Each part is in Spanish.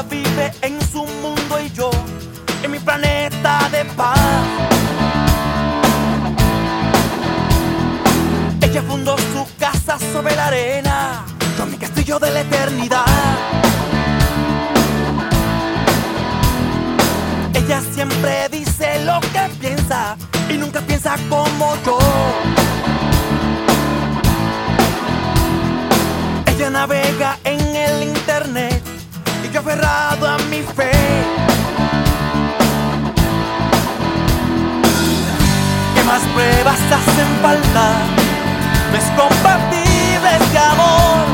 Vive en su mundo y yo en mi planeta de paz. Ella fundó su casa sobre la arena, yo mi castillo de la eternidad. Ella siempre dice lo que piensa y nunca piensa como yo. Aferrado a mi fe. ¿Qué más pruebas hacen falta? No es compatible este amor.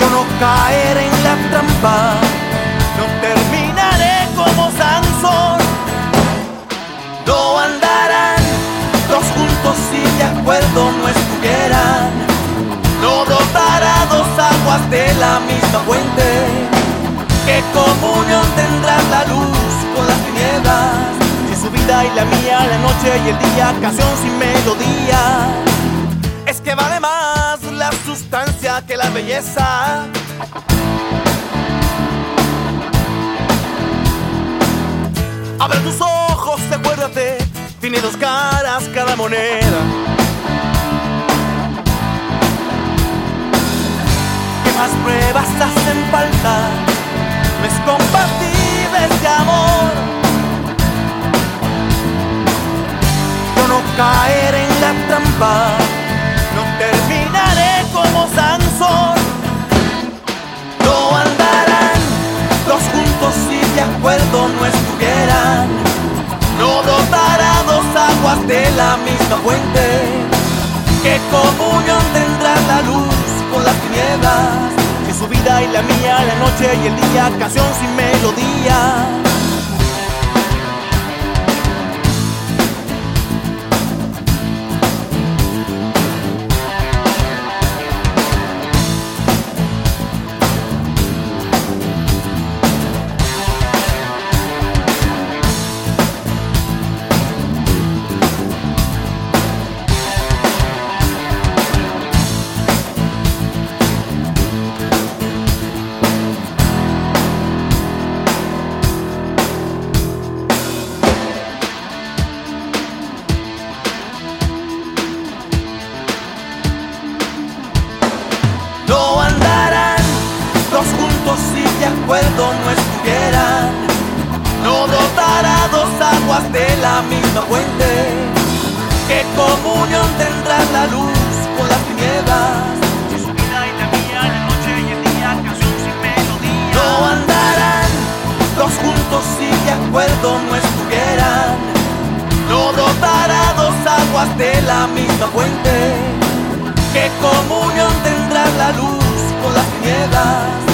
Yo no caeré en la trampa, la mía, la noche y el día, canción sin melodía. Es que vale más la sustancia que la belleza. Abre tus ojos, acuérdate, tiene dos caras cada moneda. ¿Qué más pruebas hacen falta? No es compatible este amor. Caeré en la trampa, no terminaré como Sansón. No andarán dos juntos si de acuerdo no estuvieran. No brotará dos aguas de la misma fuente. ¿Qué comunión tendrá la luz con las tinieblas? Si su vida y la mía, la noche y el día, canción sin melodía. Acuerdo no estuvieran. No brotará dos aguas de la misma fuente. ¿Qué comunión tendrá la luz con las tinieblas?